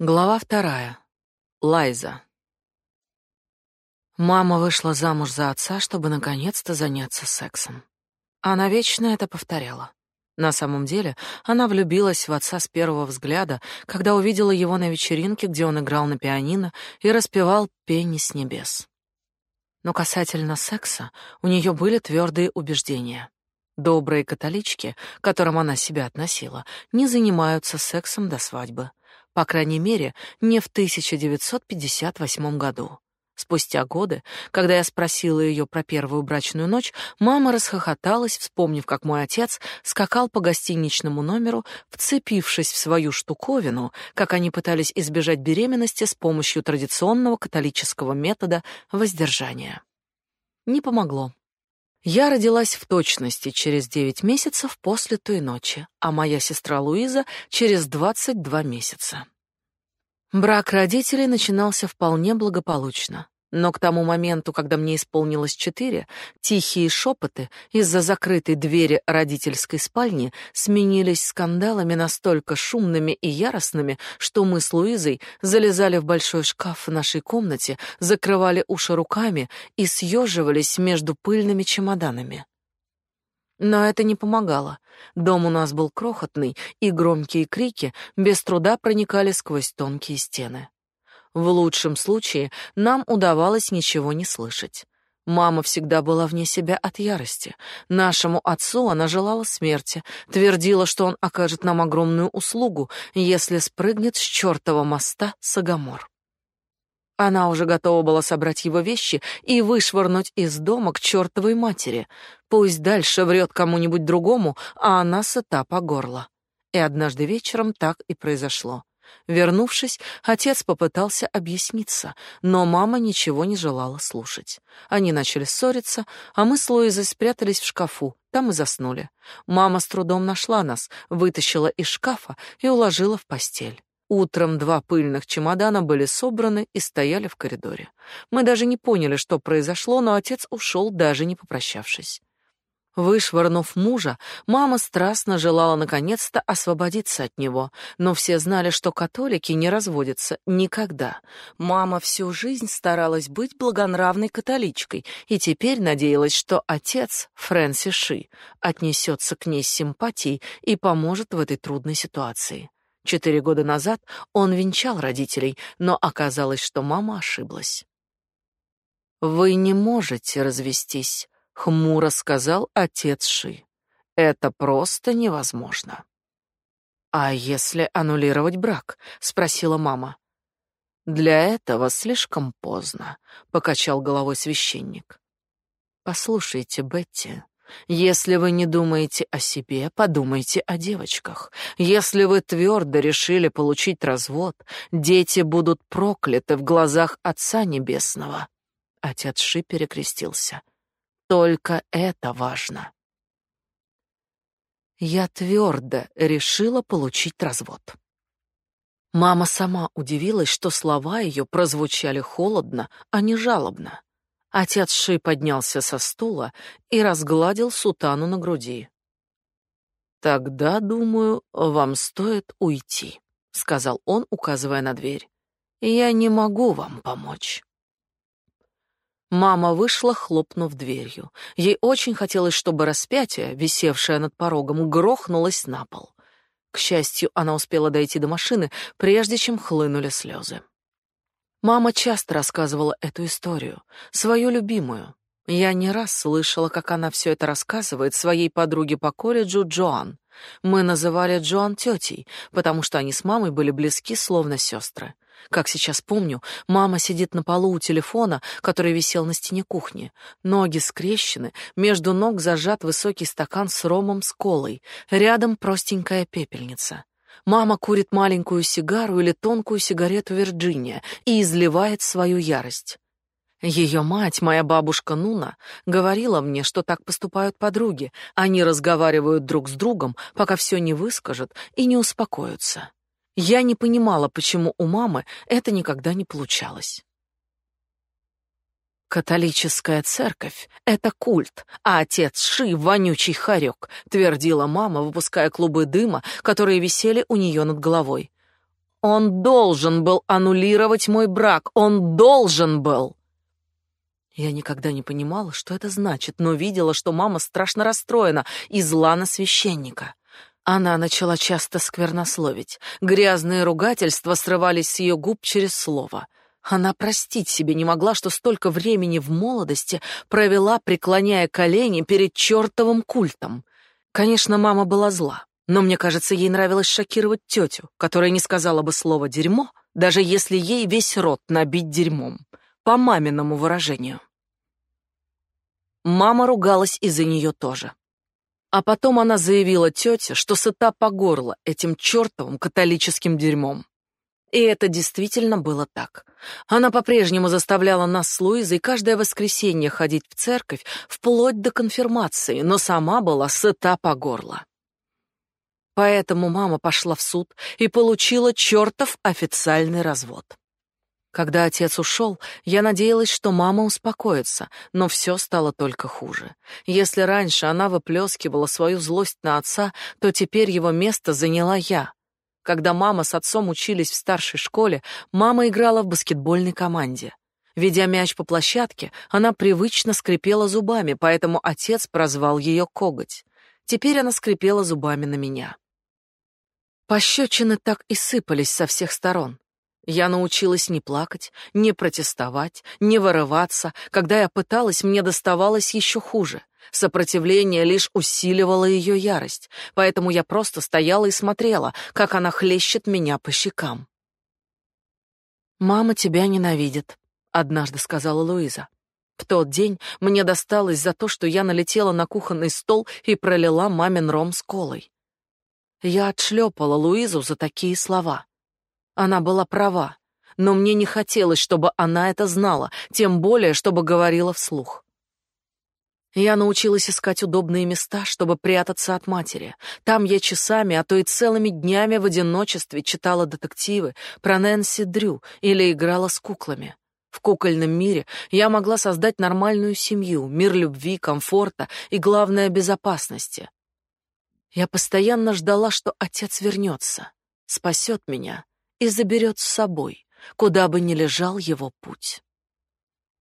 Глава вторая. Лайза. Мама вышла замуж за отца, чтобы наконец-то заняться сексом. Она вечно это повторяла. На самом деле, она влюбилась в отца с первого взгляда, когда увидела его на вечеринке, где он играл на пианино и распевал «Пенни с небес». Но касательно секса у нее были твердые убеждения. Добрые католички, к которым она себя относила, не занимаются сексом до свадьбы. По крайней мере, не в 1958 году. Спустя годы, когда я спросила ее про первую брачную ночь, мама расхохоталась, вспомнив, как мой отец скакал по гостиничному номеру, вцепившись в свою штуковину, как они пытались избежать беременности с помощью традиционного католического метода воздержания. Не помогло. Я родилась в точности через 9 месяцев после той ночи, а моя сестра Луиза через 22 месяца. Брак родителей начинался вполне благополучно. Но к тому моменту, когда мне исполнилось четыре, тихие шепоты из-за закрытой двери родительской спальни сменились скандалами настолько шумными и яростными, что мы с Луизой залезали в большой шкаф в нашей комнате, закрывали уши руками и съеживались между пыльными чемоданами. Но это не помогало. Дом у нас был крохотный, и громкие крики без труда проникали сквозь тонкие стены. В лучшем случае нам удавалось ничего не слышать. Мама всегда была вне себя от ярости. Нашему отцу она желала смерти, твердила, что он окажет нам огромную услугу, если спрыгнет с чертова моста Сагамор. Она уже готова была собрать его вещи и вышвырнуть из дома к чертовой матери. Пусть дальше врет кому-нибудь другому, а она сыта по горло. И однажды вечером так и произошло. Вернувшись, отец попытался объясниться, но мама ничего не желала слушать. Они начали ссориться, а мы с Луизой спрятались в шкафу, там и заснули. Мама с трудом нашла нас, вытащила из шкафа и уложила в постель. Утром два пыльных чемодана были собраны и стояли в коридоре. Мы даже не поняли, что произошло, но отец ушел, даже не попрощавшись. Вышвырнув мужа, мама страстно желала наконец-то освободиться от него, но все знали, что католики не разводятся никогда. Мама всю жизнь старалась быть благонравной католичкой и теперь надеялась, что отец, Фрэнсис Ши, отнесется к ней с симпатией и поможет в этой трудной ситуации. Четыре года назад он венчал родителей, но оказалось, что мама ошиблась. «Вы не можете развестись», хмуро сказал отец Ши. Это просто невозможно. А если аннулировать брак? спросила мама. Для этого слишком поздно, покачал головой священник. Послушайте, Бетти, если вы не думаете о себе, подумайте о девочках. Если вы твердо решили получить развод, дети будут прокляты в глазах Отца Небесного. Отец Ши перекрестился. Только это важно. Я твердо решила получить развод. Мама сама удивилась, что слова ее прозвучали холодно, а не жалобно. Отец Ши поднялся со стула и разгладил сутану на груди. Тогда, думаю, вам стоит уйти, сказал он, указывая на дверь. Я не могу вам помочь. Мама вышла, хлопнув дверью. Ей очень хотелось, чтобы распятие, висевшее над порогом, грохнулось на пол. К счастью, она успела дойти до машины, прежде чем хлынули слезы. Мама часто рассказывала эту историю, свою любимую. Я не раз слышала, как она все это рассказывает своей подруге по колледжу Джоан. Мы называли Джоан тетей, потому что они с мамой были близки, словно сестры. Как сейчас помню, мама сидит на полу у телефона, который висел на стене кухни. Ноги скрещены, между ног зажат высокий стакан с ромом с колой, рядом простенькая пепельница. Мама курит маленькую сигару или тонкую сигарету Вирджиния и изливает свою ярость. Ее мать, моя бабушка Нуна, говорила мне, что так поступают подруги. Они разговаривают друг с другом, пока все не выскажут и не успокоятся. Я не понимала, почему у мамы это никогда не получалось. Католическая церковь — это культ, а отец Ши — вонючий хорек, твердила мама, выпуская клубы дыма, которые висели у нее над головой. Он должен был аннулировать мой брак. Он должен был. Я никогда не понимала, что это значит, но видела, что мама страшно расстроена и зла на священника. Она начала часто сквернословить. Грязные ругательства срывались с ее губ через слово. Она простить себе не могла, что столько времени в молодости провела, преклоняя колени перед чертовым культом. Конечно, мама была зла, но мне кажется, ей нравилось шокировать тетю, которая не сказала бы слово «дерьмо», даже если ей весь рот набить дерьмом, по маминому выражению. Мама ругалась из-за нее тоже. А потом она заявила тете, что сыта по горло этим чертовым католическим дерьмом. И это действительно было так. Она по-прежнему заставляла нас с Луизой каждое воскресенье ходить в церковь вплоть до конфирмации, но сама была сыта по горло. Поэтому мама пошла в суд и получила чертов официальный развод. Когда отец ушел, я надеялась, что мама успокоится, но все стало только хуже. Если раньше она выплескивала свою злость на отца, то теперь его место заняла я. Когда мама с отцом учились в старшей школе, мама играла в баскетбольной команде. Ведя мяч по площадке, она привычно скрипела зубами, поэтому отец прозвал ее коготь. Теперь она скрипела зубами на меня. Пощечины так и сыпались со всех сторон. Я научилась не плакать, не протестовать, не вырываться. Когда я пыталась, мне доставалось еще хуже. Сопротивление лишь усиливало ее ярость, поэтому я просто стояла и смотрела, как она хлещет меня по щекам. «Мама тебя ненавидит», — однажды сказала Луиза. В тот день мне досталось за то, что я налетела на кухонный стол и пролила мамин ром с колой. Я отшлепала Луизу за такие слова. Она была права, но мне не хотелось, чтобы она это знала, тем более, чтобы говорила вслух. Я научилась искать удобные места, чтобы прятаться от матери. Там я часами, а то и целыми днями в одиночестве читала детективы про Нэнси Дрю или играла с куклами. В кукольном мире я могла создать нормальную семью, мир любви, комфорта и, главное, безопасности. Я постоянно ждала, что отец вернется, спасет меня и заберет с собой, куда бы ни лежал его путь.